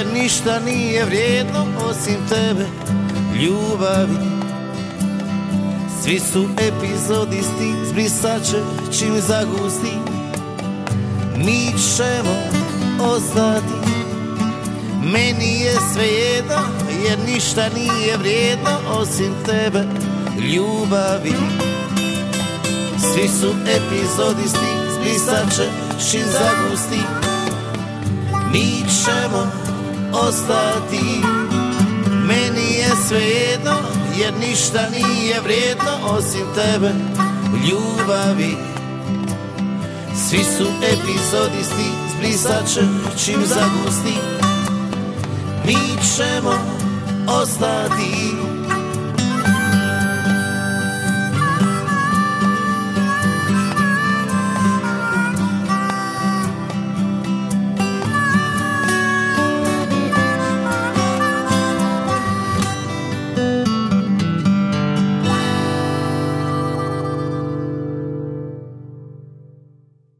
jer ništa nije vrijedno osim tebe ljubavi. Svi su epizodisti, zbrisat će čim zagusti. Mi ćemo ostati. Meni je svejedno, jer ništa nije vrijedno osim tebe ljubavi. Svi su epizodisti, zbrisat će čim zagusti Mi ćemo ostati. Meni je svejedno jer ništa nije vrijedno osim tebe ljubavi. Svi su epizodisti, zbrisat će čim zagusti. Mi ćemo ostati